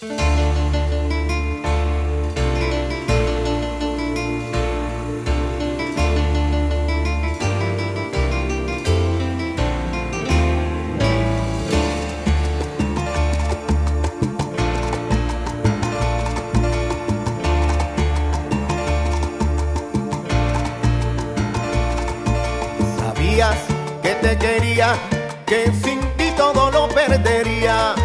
Sabías que te quería, que sin ti todo lo perdería.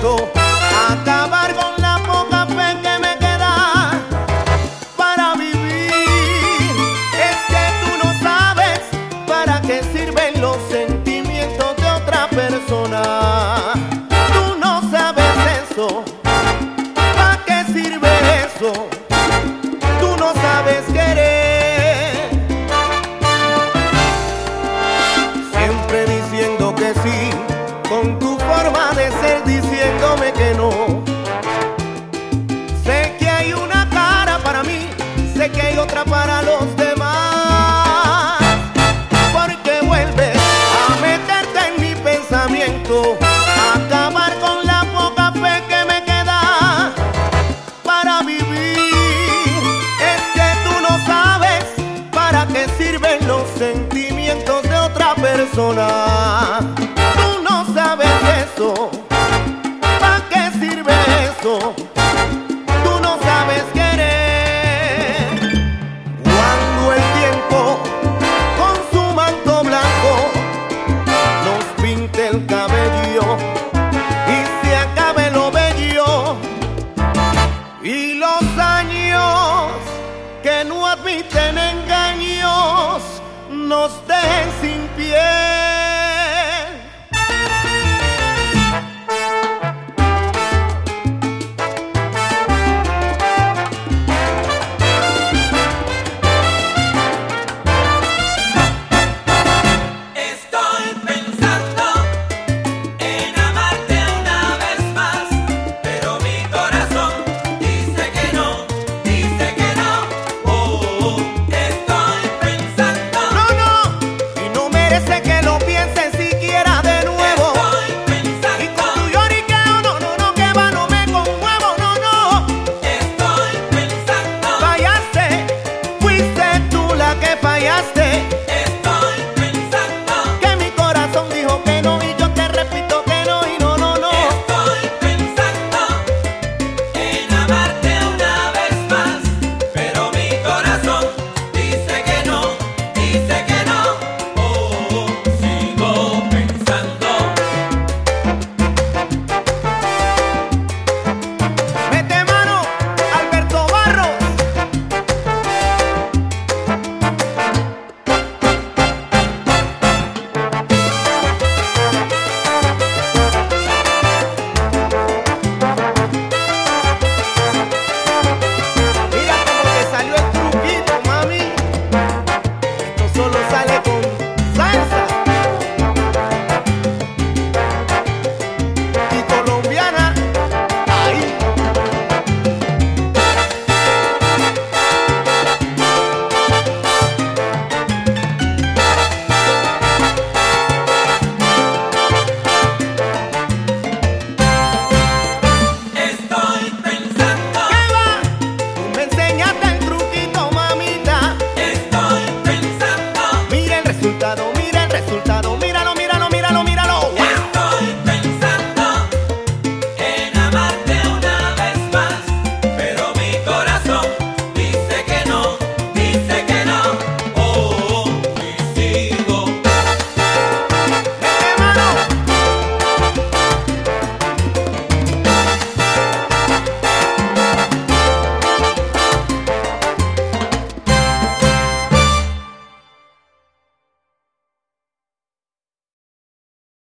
Acabar con la poca fe que me queda para vivir. Es que tú no sabes para qué sirven los sentimientos de otra persona. Tú no sabes eso. ¿Para qué sirve eso? Tú no sabes querer. Siempre diciendo que sí, para los demás. Porque vuelves a meterte en mi pensamiento, a acabar con la poca fe que me queda para vivir. Es que tú no sabes para qué sirven los sentimientos de otra persona. Tú no sabes eso. ¿Para qué sirve eso? Nos dejen sin pie. sale con resultado mío.